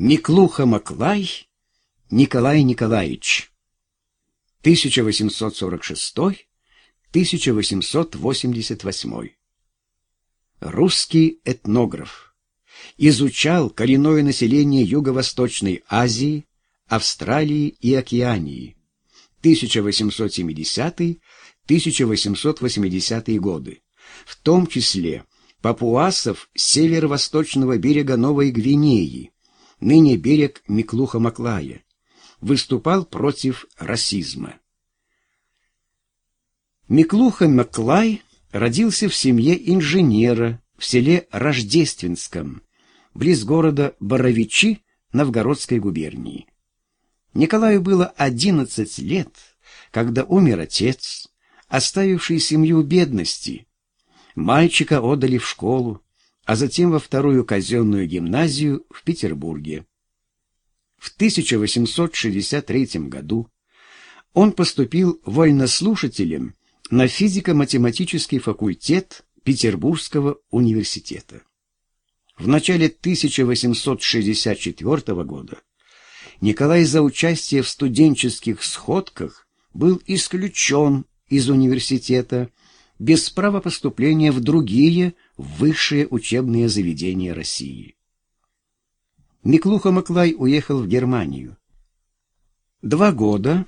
Миклуха Маклай Николай Николаевич 1846-1888 Русский этнограф. Изучал коренное население Юго-Восточной Азии, Австралии и Океании. 1870-1880 годы, в том числе папуасов северо-восточного берега Новой Гвинеи, ныне берег Миклуха-Маклая, выступал против расизма. Миклуха-Маклай родился в семье инженера в селе Рождественском, близ города Боровичи Новгородской губернии. Николаю было 11 лет, когда умер отец, оставивший семью бедности. Мальчика отдали в школу, а затем во вторую казенную гимназию в Петербурге. В 1863 году он поступил вольнослушателем на физико-математический факультет Петербургского университета. В начале 1864 года Николай за участие в студенческих сходках был исключен из университета без права поступления в другие высшие учебные заведения России. Миклуха Маклай уехал в Германию. Два года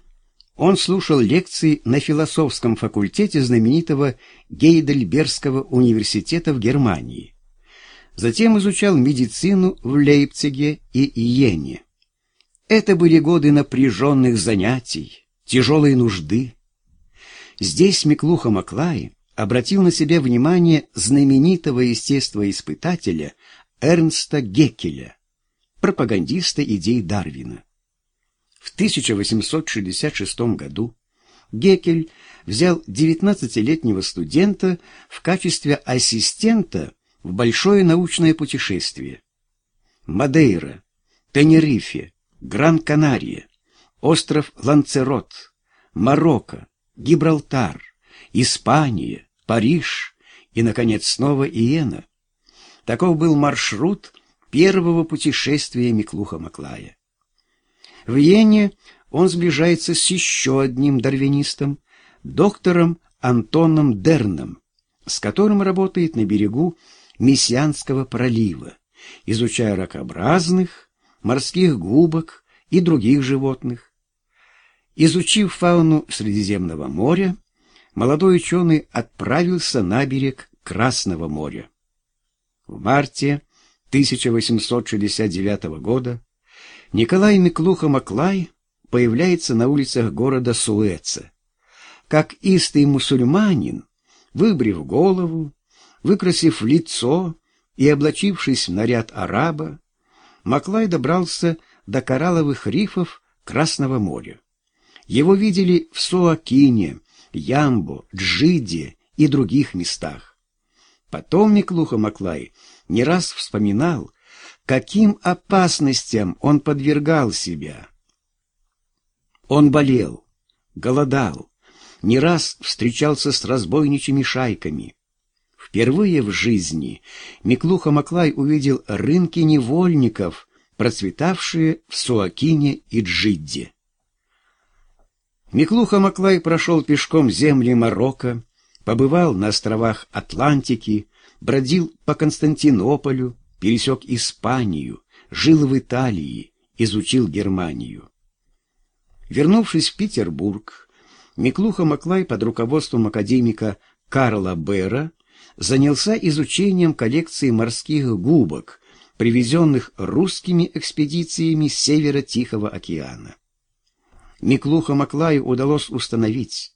он слушал лекции на философском факультете знаменитого Гейдельбергского университета в Германии. Затем изучал медицину в Лейпциге и Иене. Это были годы напряженных занятий, тяжелой нужды. Здесь Миклуха Маклай обратил на себя внимание знаменитого естествоиспытателя Эрнста Геккеля, пропагандиста идей Дарвина. В 1866 году Геккель взял 19-летнего студента в качестве ассистента в большое научное путешествие. Мадейра, Тенерифе, Гран-Канария, остров Ланцерот, Марокко, Гибралтар, Испания, Париж и, наконец, снова Иена. Таков был маршрут первого путешествия Миклуха Маклая. В Иене он сближается с еще одним дарвинистом, доктором Антоном Дерном, с которым работает на берегу Мессианского пролива, изучая ракообразных, морских губок и других животных. Изучив фауну Средиземного моря, молодой ученый отправился на берег Красного моря. В марте 1869 года Николай Миклуха-Маклай появляется на улицах города Суэца. Как истый мусульманин, выбрив голову, выкрасив лицо и облачившись в наряд араба, Маклай добрался до коралловых рифов Красного моря. Его видели в Суакине, Ямбо, Джиде и других местах. Потом Миклуха Маклай не раз вспоминал, каким опасностям он подвергал себя. Он болел, голодал, не раз встречался с разбойничьими шайками. Впервые в жизни Миклуха Маклай увидел рынки невольников, процветавшие в Суакине и Джидде. Миклуха Маклай прошел пешком земли Марокко, побывал на островах Атлантики, бродил по Константинополю, пересек Испанию, жил в Италии, изучил Германию. Вернувшись в Петербург, Миклуха Маклай под руководством академика Карла Бера занялся изучением коллекции морских губок, привезенных русскими экспедициями с севера Тихого океана. Миклуха Маклаю удалось установить,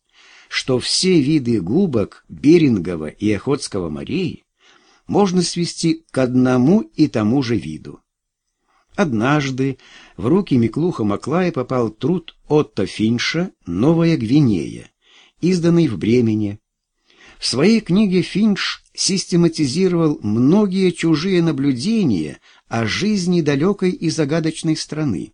что все виды губок Берингова и Охотского морей можно свести к одному и тому же виду. Однажды в руки Миклуха Маклая попал труд Отто Финша «Новая Гвинея», изданный в Бремене. В своей книге Финш систематизировал многие чужие наблюдения о жизни далекой и загадочной страны.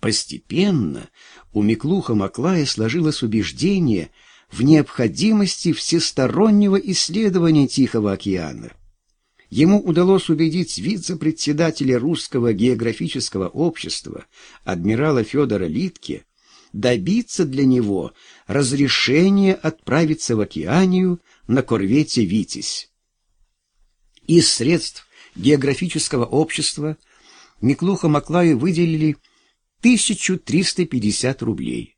Постепенно у Миклуха Маклая сложилось убеждение в необходимости всестороннего исследования Тихого океана. ему удалось убедить вице-председателя Русского географического общества адмирала Федора Литке добиться для него разрешения отправиться в Океанию на корвете «Витязь». Из средств географического общества Миклуха Маклаю выделили 1350 рублей,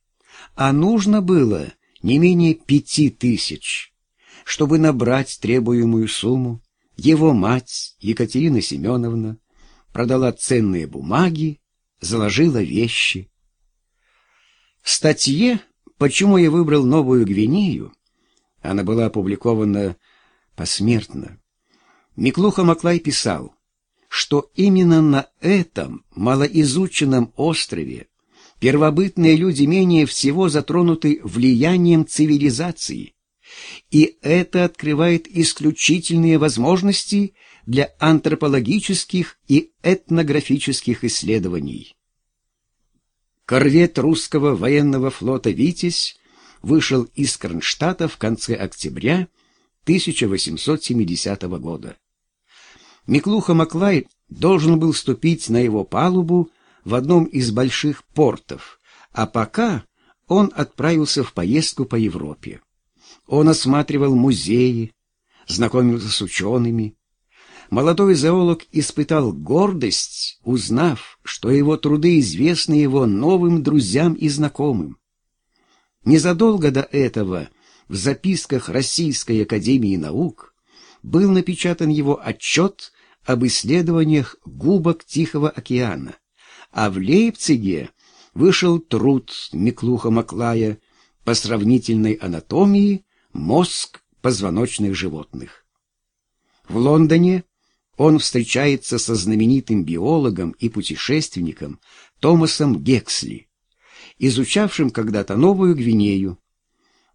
а нужно было не менее пяти тысяч. Чтобы набрать требуемую сумму, его мать, Екатерина Семеновна, продала ценные бумаги, заложила вещи. В статье «Почему я выбрал Новую Гвинею» она была опубликована посмертно. Миклуха Маклай писал, что именно на этом малоизученном острове первобытные люди менее всего затронуты влиянием цивилизации, и это открывает исключительные возможности для антропологических и этнографических исследований. Корвет русского военного флота «Витязь» вышел из Кронштадта в конце октября 1870 года. Миклуха Маклай должен был ступить на его палубу в одном из больших портов, а пока он отправился в поездку по Европе. Он осматривал музеи, знакомился с учеными. Молодой зоолог испытал гордость, узнав, что его труды известны его новым друзьям и знакомым. Незадолго до этого в записках Российской Академии Наук был напечатан его отчет об исследованиях губок Тихого океана, а в Лейпциге вышел труд Миклуха Маклая по сравнительной анатомии мозг позвоночных животных. В Лондоне он встречается со знаменитым биологом и путешественником Томасом Гексли, изучавшим когда-то Новую Гвинею.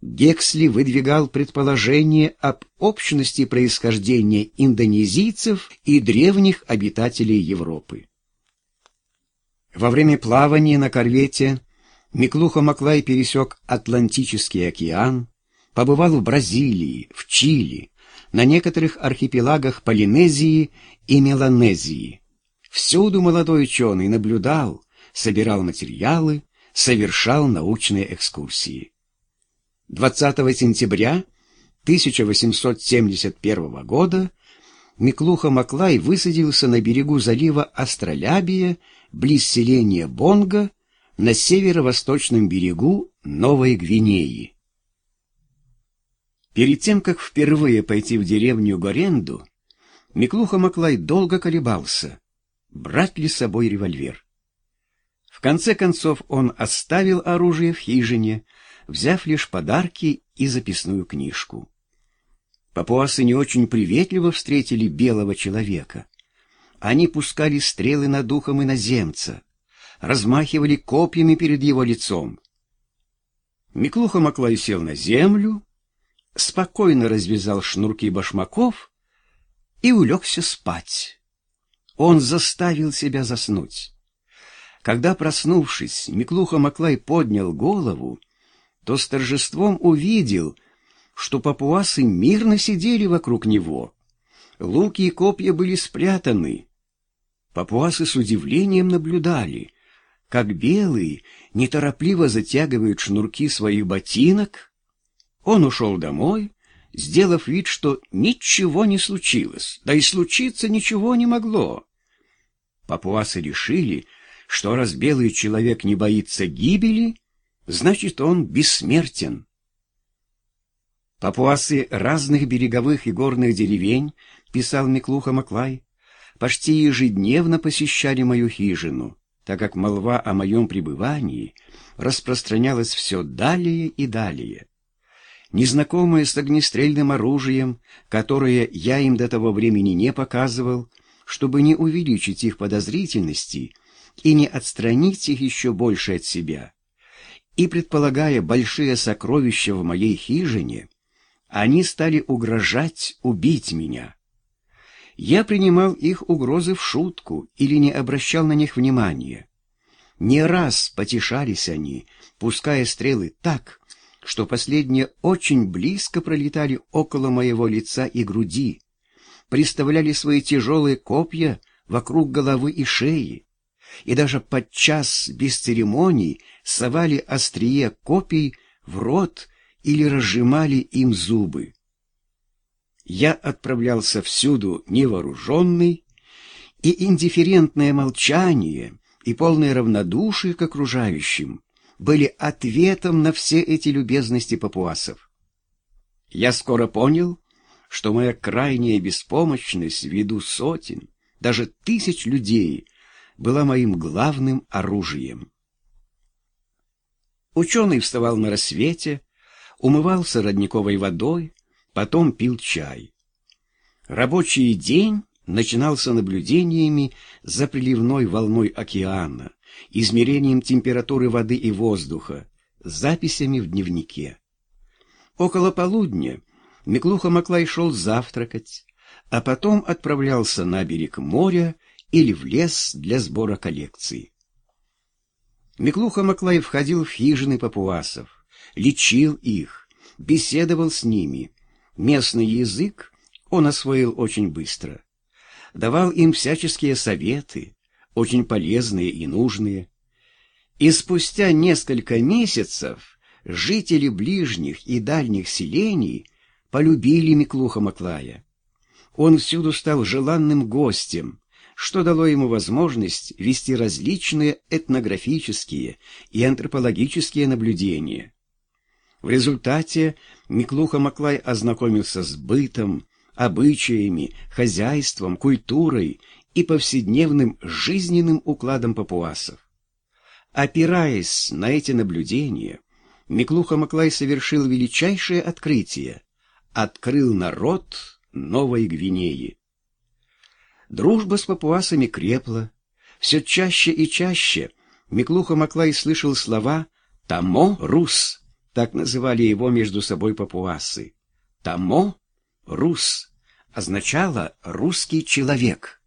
Гексли выдвигал предположение об общности происхождения индонезийцев и древних обитателей Европы. Во время плавания на корвете Миклуха Маклай пересек Атлантический океан, побывал в Бразилии, в Чили, на некоторых архипелагах Полинезии и Меланезии. Всюду молодой ученый наблюдал, собирал материалы, совершал научные экскурсии. 20 сентября 1871 года Миклуха Маклай высадился на берегу залива Астролябия, близ селения Бонга, на северо-восточном берегу Новой Гвинеи. Перед тем, как впервые пойти в деревню Горенду, Миклуха Маклай долго колебался, брать ли с собой револьвер. В конце концов он оставил оружие в хижине, взяв лишь подарки и записную книжку. Папуасы не очень приветливо встретили белого человека. Они пускали стрелы над духом иноземца, размахивали копьями перед его лицом. Миклуха Маклай сел на землю, спокойно развязал шнурки башмаков и улегся спать. Он заставил себя заснуть. Когда, проснувшись, Миклуха Маклай поднял голову, то с торжеством увидел, что папуасы мирно сидели вокруг него. Луки и копья были спрятаны. Папуасы с удивлением наблюдали, как белые неторопливо затягивают шнурки своих ботинок. Он ушел домой, сделав вид, что ничего не случилось, да и случиться ничего не могло. Папуасы решили, что раз белый человек не боится гибели, значит, он бессмертен. Папуасы разных береговых и горных деревень, писал Миклуха Маклай, почти ежедневно посещали мою хижину, так как молва о моем пребывании распространялась все далее и далее. Незнакомые с огнестрельным оружием, которое я им до того времени не показывал, чтобы не увеличить их подозрительности, и не отстранить их еще больше от себя. И, предполагая большие сокровища в моей хижине, они стали угрожать убить меня. Я принимал их угрозы в шутку или не обращал на них внимания. Не раз потешались они, пуская стрелы так, что последние очень близко пролетали около моего лица и груди, приставляли свои тяжелые копья вокруг головы и шеи, и даже подчас без церемоний совали острие копий в рот или разжимали им зубы. Я отправлялся всюду невооруженный, и индифферентное молчание и полное равнодушие к окружающим были ответом на все эти любезности папуасов. Я скоро понял, что моя крайняя беспомощность в виду сотен, даже тысяч людей была моим главным оружием. Ученый вставал на рассвете, умывался родниковой водой, потом пил чай. Рабочий день начинался наблюдениями за приливной волной океана, измерением температуры воды и воздуха, записями в дневнике. Около полудня Миклуха Маклай шел завтракать, а потом отправлялся на берег моря или в лес для сбора коллекции. Миклуха Маклай входил в хижины папуасов, лечил их, беседовал с ними. Местный язык он освоил очень быстро. Давал им всяческие советы, очень полезные и нужные. И спустя несколько месяцев жители ближних и дальних селений полюбили Миклуха Маклая. Он всюду стал желанным гостем, что дало ему возможность вести различные этнографические и антропологические наблюдения. В результате Миклуха Маклай ознакомился с бытом, обычаями, хозяйством, культурой и повседневным жизненным укладом папуасов. Опираясь на эти наблюдения, Миклуха Маклай совершил величайшее открытие — открыл народ Новой Гвинеи. Дружба с папуасами крепла. Все чаще и чаще Миклуха Маклай слышал слова «Тамо Рус», так называли его между собой папуасы. «Тамо Рус» означало «русский человек».